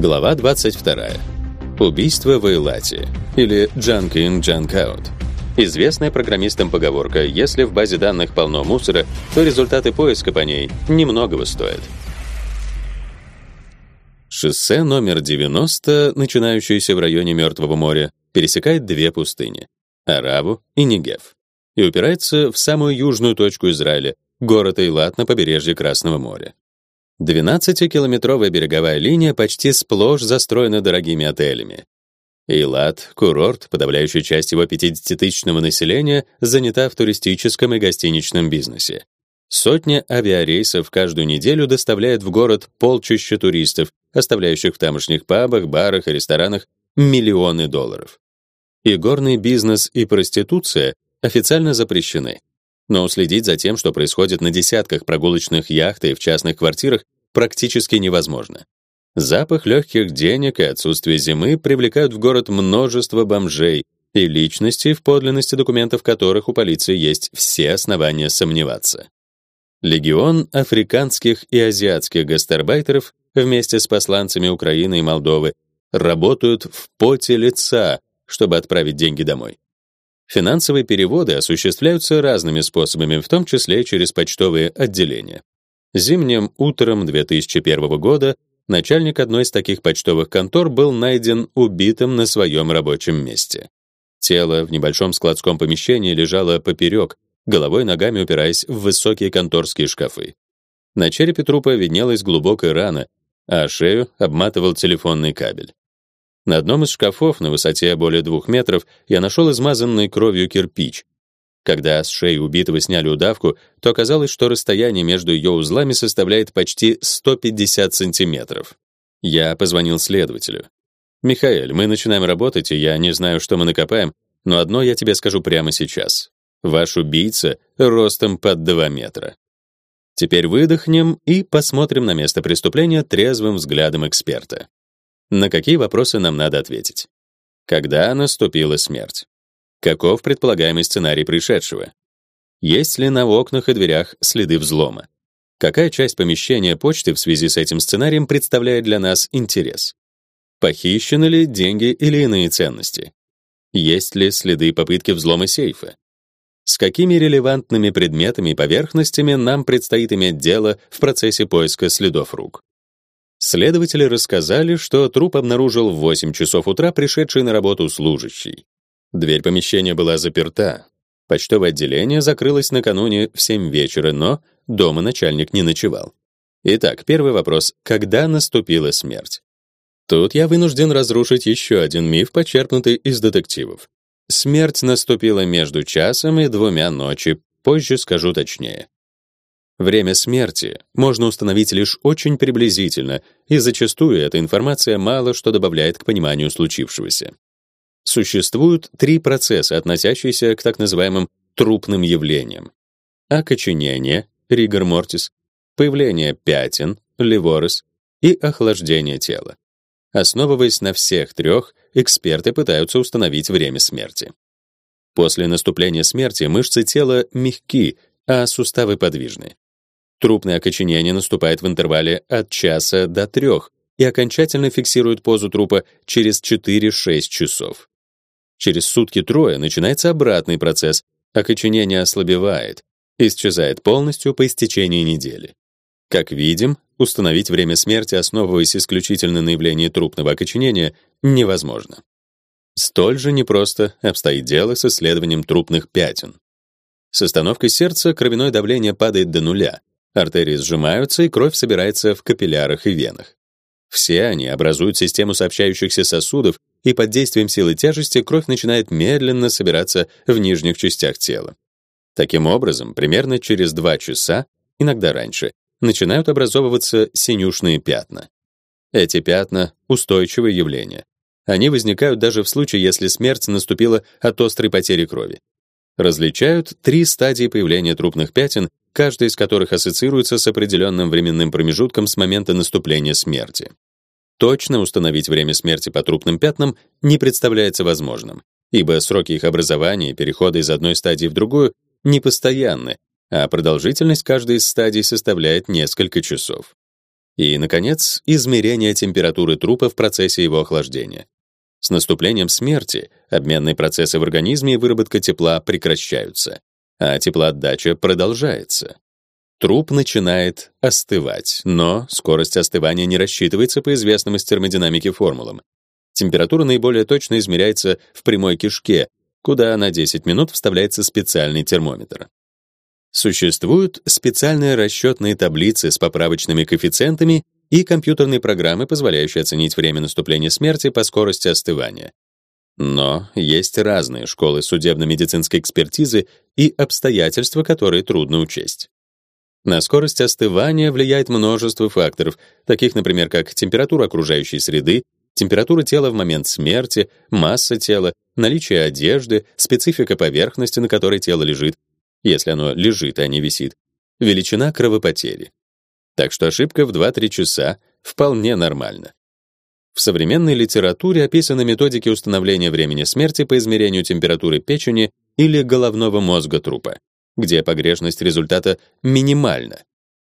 Глава 22. Убийство в Эйлате или junk in, junk out. Известная программистам поговорка: если в базе данных полно мусора, то результаты поиска по ней немногого стоят. Шоссе номер 90, начинающееся в районе Мертвого моря, пересекает две пустыни Араву и Негев и упирается в самую южную точку Израиля, город Эйлат на побережье Красного моря. 12-километровая береговая линия почти сплошь застроена дорогими отелями. Эйлат, курорт, подавляющая часть его 50-тысячного населения, занята в туристическом и гостиничном бизнесе. Сотня авиарейсов каждую неделю доставляет в город полчища туристов, оставляющих в тамошних пабах, барах и ресторанах миллионы долларов. И горный бизнес и проституция официально запрещены. Но уследить за тем, что происходит на десятках прогулочных яхт и в частных квартирах, практически невозможно. Запах легких денег и отсутствие зимы привлекают в город множество бомжей и личностей, в подлинности документов которых у полиции есть все основания сомневаться. Легион африканских и азиатских гастарбайтеров вместе с посланцами Украины и Молдовы работают в поте лица, чтобы отправить деньги домой. Финансовые переводы осуществляются разными способами, в том числе через почтовые отделения. Зимним утром 2001 года начальник одной из таких почтовых контор был найден убитым на своем рабочем месте. Тело в небольшом складском помещении лежало поперек, головой и ногами упираясь в высокие конторские шкафы. На черепе трупа виднелась глубокая рана, а шею обматывал телефонный кабель. На одном из шкафов на высоте более двух метров я нашел измазанный кровью кирпич. Когда с шеи убитого сняли удавку, то оказалось, что расстояние между ее узлами составляет почти 150 сантиметров. Я позвонил следователю. «Михаэль, мы начинаем работать, и я не знаю, что мы накопаем, но одно я тебе скажу прямо сейчас. Ваш убийца ростом под 2 метра». Теперь выдохнем и посмотрим на место преступления трезвым взглядом эксперта. На какие вопросы нам надо ответить? Когда наступила смерть? Каков предполагаемый сценарий пришедшего? Есть ли на окнах и дверях следы взлома? Какая часть помещения почты в связи с этим сценарием представляет для нас интерес? Похищены ли деньги или иные ценности? Есть ли следы попытки взлома сейфа? С какими релевантными предметами и поверхностями нам предстоит иметь дело в процессе поиска следов рук? Следователи рассказали, что труп обнаружил в 8 часов утра пришедший на работу служащий. Дверь помещения была заперта. Почтовое отделение закрылось накануне в 7 вечера, но дома начальник не ночевал. Итак, первый вопрос: когда наступила смерть? Тут я вынужден разрушить еще один миф, почерпнутый из детективов. Смерть наступила между часом и двумя ночи, позже скажу точнее. Время смерти можно установить лишь очень приблизительно, и зачастую эта информация мало что добавляет к пониманию случившегося. Существуют три процесса, относящиеся к так называемым трупным явлениям: окоченение, ригор мортис, появление пятен, ливорис и охлаждение тела. Основываясь на всех трех, эксперты пытаются установить время смерти. После наступления смерти мышцы тела мягки, а суставы подвижны. Трупное окоченение наступает в интервале от часа до трех и окончательно фиксирует позу трупа через 4-6 часов. Через сутки-трое начинается обратный процесс. Окоченение ослабевает, исчезает полностью по истечении недели. Как видим, установить время смерти, основываясь исключительно на явлении трупного окоченения, невозможно. Столь же непросто обстоит дело с исследованием трупных пятен. С остановкой сердца кровяное давление падает до нуля, Артерии сжимаются, и кровь собирается в капиллярах и венах. Все они образуют систему сообщающихся сосудов, и под действием силы тяжести кровь начинает медленно собираться в нижних частях тела. Таким образом, примерно через 2 часа, иногда раньше, начинают образовываться синюшные пятна. Эти пятна устойчивое явление. Они возникают даже в случае, если смерть наступила от острой потери крови. Различают три стадии появления трупных пятен каждая из которых ассоциируется с определенным временным промежутком с момента наступления смерти. Точно установить время смерти по трупным пятнам не представляется возможным, ибо сроки их образования и перехода из одной стадии в другую непостоянны, а продолжительность каждой из стадий составляет несколько часов. И, наконец, измерение температуры трупа в процессе его охлаждения. С наступлением смерти обменные процессы в организме и выработка тепла прекращаются, а теплоотдача продолжается. Труп начинает остывать, но скорость остывания не рассчитывается по известным из термодинамики формулам. Температура наиболее точно измеряется в прямой кишке, куда на 10 минут вставляется специальный термометр. Существуют специальные расчетные таблицы с поправочными коэффициентами и компьютерные программы, позволяющие оценить время наступления смерти по скорости остывания. Но есть разные школы судебно-медицинской экспертизы и обстоятельства, которые трудно учесть. На скорость остывания влияет множество факторов, таких, например, как температура окружающей среды, температура тела в момент смерти, масса тела, наличие одежды, специфика поверхности, на которой тело лежит, если оно лежит, а не висит, величина кровопотери. Так что ошибка в 2-3 часа вполне нормальна. В современной литературе описаны методики установления времени смерти по измерению температуры печени или головного мозга трупа, где погрешность результата минимальна.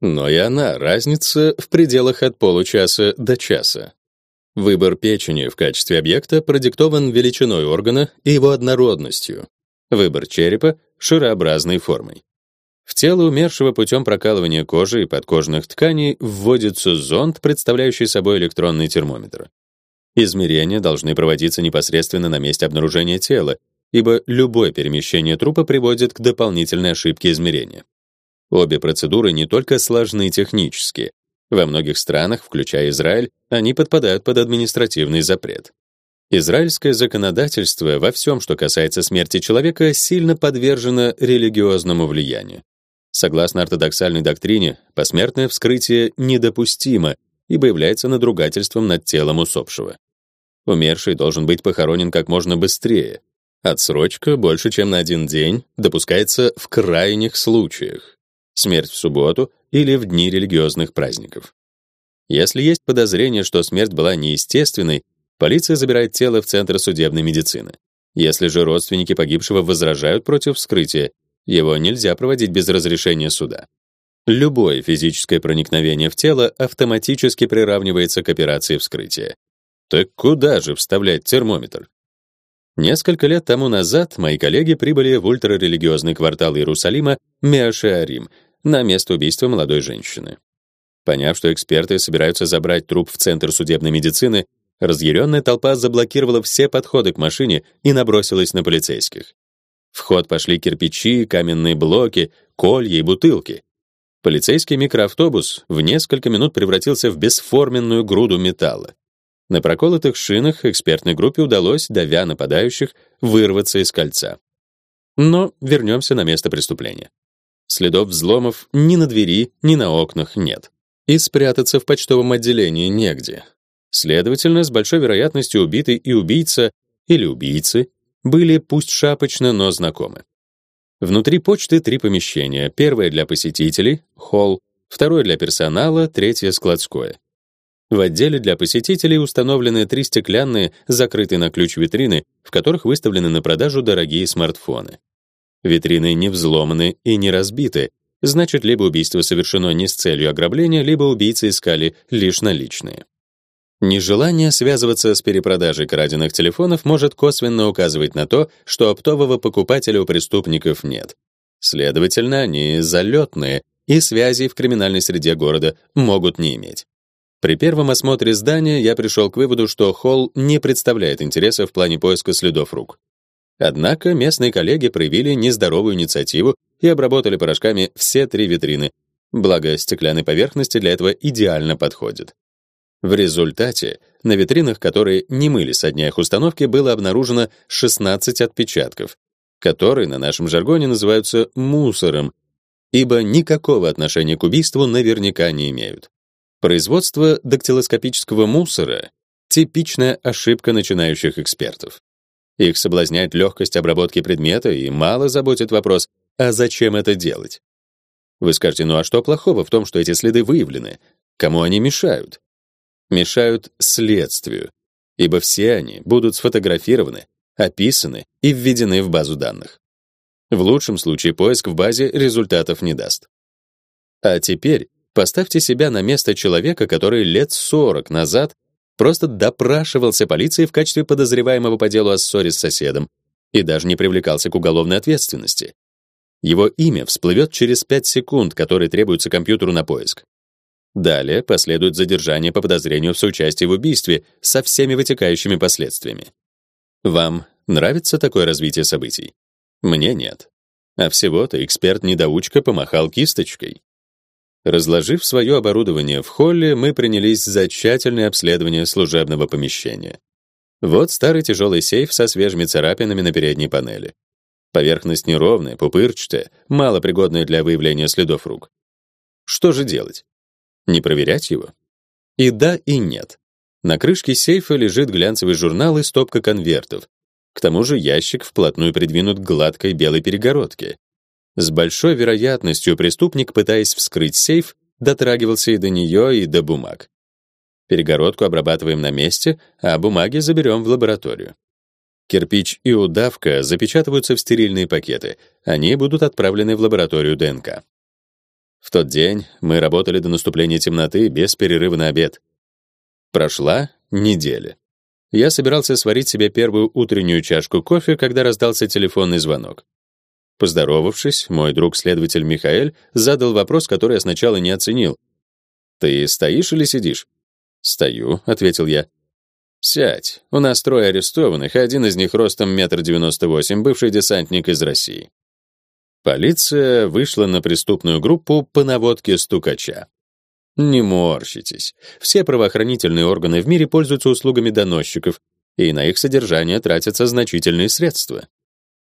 Но и она разница в пределах от получаса до часа. Выбор печени в качестве объекта продиктован величиной органа и его однородностью. Выбор черепа — шарообразной формой. В тело умершего путем прокалывания кожи и подкожных тканей вводится зонд, представляющий собой электронный термометр. Измерения должны проводиться непосредственно на месте обнаружения тела, ибо любое перемещение трупа приводит к дополнительной ошибке измерения. Обе процедуры не только сложны технически. Во многих странах, включая Израиль, они подпадают под административный запрет. Израильское законодательство во всем, что касается смерти человека, сильно подвержено религиозному влиянию. Согласно ортодоксальной доктрине, посмертное вскрытие недопустимо, ибо является надругательством над телом усопшего. Умерший должен быть похоронен как можно быстрее. Отсрочка больше, чем на один день, допускается в крайних случаях. Смерть в субботу или в дни религиозных праздников. Если есть подозрение, что смерть была неестественной, полиция забирает тело в Центр судебной медицины. Если же родственники погибшего возражают против вскрытия, его нельзя проводить без разрешения суда. Любое физическое проникновение в тело автоматически приравнивается к операции вскрытия. Так куда же вставлять термометр? Несколько лет тому назад мои коллеги прибыли в ультрарелигиозный квартал Иерусалима Меашеарим на место убийства молодой женщины. Поняв, что эксперты собираются забрать труп в Центр судебной медицины, разъяренная толпа заблокировала все подходы к машине и набросилась на полицейских. В ход пошли кирпичи, каменные блоки, колья и бутылки. Полицейский микроавтобус в несколько минут превратился в бесформенную груду металла. На проколотых шинах экспертной группе удалось, давя нападающих, вырваться из кольца. Но вернемся на место преступления. Следов взломов ни на двери, ни на окнах нет. И спрятаться в почтовом отделении негде. Следовательно, с большой вероятностью убитый и убийца или убийцы были пусть шапочно, но знакомы. Внутри почты три помещения. Первое для посетителей холл, второе для персонала, третье складское. В отделе для посетителей установлены три стеклянные, закрытые на ключ витрины, в которых выставлены на продажу дорогие смартфоны. Витрины не взломаны и не разбиты, значит, либо убийство совершено не с целью ограбления, либо убийцы искали лишь наличные. Нежелание связываться с перепродажей краденных телефонов может косвенно указывать на то, что оптового покупателя у преступников нет. Следовательно, они залетные и связей в криминальной среде города могут не иметь. При первом осмотре здания я пришел к выводу, что холл не представляет интереса в плане поиска следов рук. Однако местные коллеги проявили нездоровую инициативу и обработали порошками все три витрины. Благо, стеклянной поверхности для этого идеально подходит. В результате на витринах, которые не мыли со дня их установки, было обнаружено 16 отпечатков, которые на нашем жаргоне называются мусором, ибо никакого отношения к убийству наверняка не имеют. Производство дактилоскопического мусора — типичная ошибка начинающих экспертов. Их соблазняет легкость обработки предмета и мало заботит вопрос, а зачем это делать? Вы скажете, ну а что плохого в том, что эти следы выявлены? Кому они мешают? Мешают следствию, ибо все они будут сфотографированы, описаны и введены в базу данных. В лучшем случае поиск в базе результатов не даст. А теперь Поставьте себя на место человека, который лет 40 назад просто допрашивался полицией в качестве подозреваемого по делу о ссоре с соседом и даже не привлекался к уголовной ответственности. Его имя всплывет через 5 секунд, которые требуются компьютеру на поиск. Далее последует задержание по подозрению в соучастии в убийстве со всеми вытекающими последствиями. Вам нравится такое развитие событий? Мне нет. А всего-то эксперт-недоучка помахал кисточкой. Разложив свое оборудование в холле, мы принялись за тщательное обследование служебного помещения. Вот старый тяжелый сейф со свежими царапинами на передней панели. Поверхность неровная, пупырчатая, мало пригодная для выявления следов рук. Что же делать? Не проверять его? И да, и нет. На крышке сейфа лежит глянцевый журнал и стопка конвертов. К тому же ящик вплотную придвинут к гладкой белой перегородке. С большой вероятностью преступник, пытаясь вскрыть сейф, дотрагивался и до нее, и до бумаг. Перегородку обрабатываем на месте, а бумаги заберем в лабораторию. Кирпич и удавка запечатываются в стерильные пакеты. Они будут отправлены в лабораторию ДНК. В тот день мы работали до наступления темноты без перерыва на обед. Прошла неделя. Я собирался сварить себе первую утреннюю чашку кофе, когда раздался телефонный звонок. Поздоровавшись, мой друг-следователь Михаэль задал вопрос, который я сначала не оценил. «Ты стоишь или сидишь?» «Стою», — ответил я. «Сядь. У нас трое арестованных, один из них ростом метр девяносто восемь, бывший десантник из России». Полиция вышла на преступную группу по наводке стукача. Не морщитесь. Все правоохранительные органы в мире пользуются услугами доносчиков, и на их содержание тратятся значительные средства.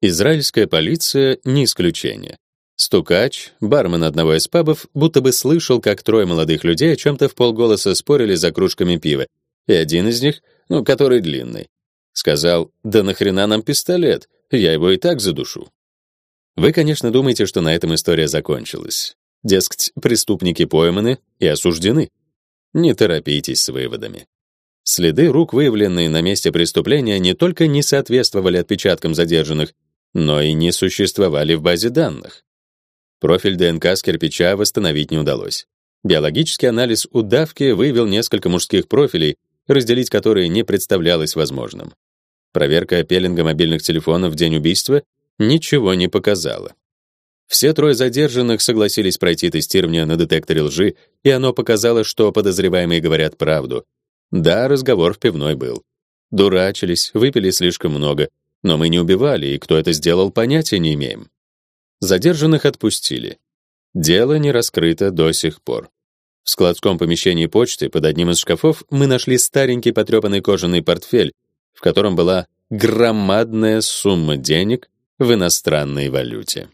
Израильская полиция не исключение. Стукач, бармен одного из пабов, будто бы слышал, как трое молодых людей о чем-то в полголоса спорили за кружками пива, и один из них, ну, который длинный, сказал, «Да нахрена нам пистолет? Я его и так задушу». Вы, конечно, думаете, что на этом история закончилась. Дескать, преступники пойманы и осуждены. Не торопитесь с выводами. Следы рук, выявленные на месте преступления, не только не соответствовали отпечаткам задержанных, но и не существовали в базе данных. Профиль ДНК с кирпича восстановить не удалось. Биологический анализ удавки выявил несколько мужских профилей, разделить которые не представлялось возможным. Проверка пеленга мобильных телефонов в день убийства ничего не показала. Все трое задержанных согласились пройти тестирование на детекторе лжи, и оно показало, что подозреваемые говорят правду. Да, разговор в пивной был. Дурачились, выпили слишком много, но мы не убивали, и кто это сделал, понятия не имеем. Задержанных отпустили. Дело не раскрыто до сих пор. В складском помещении почты под одним из шкафов мы нашли старенький потрепанный кожаный портфель, в котором была громадная сумма денег в иностранной валюте.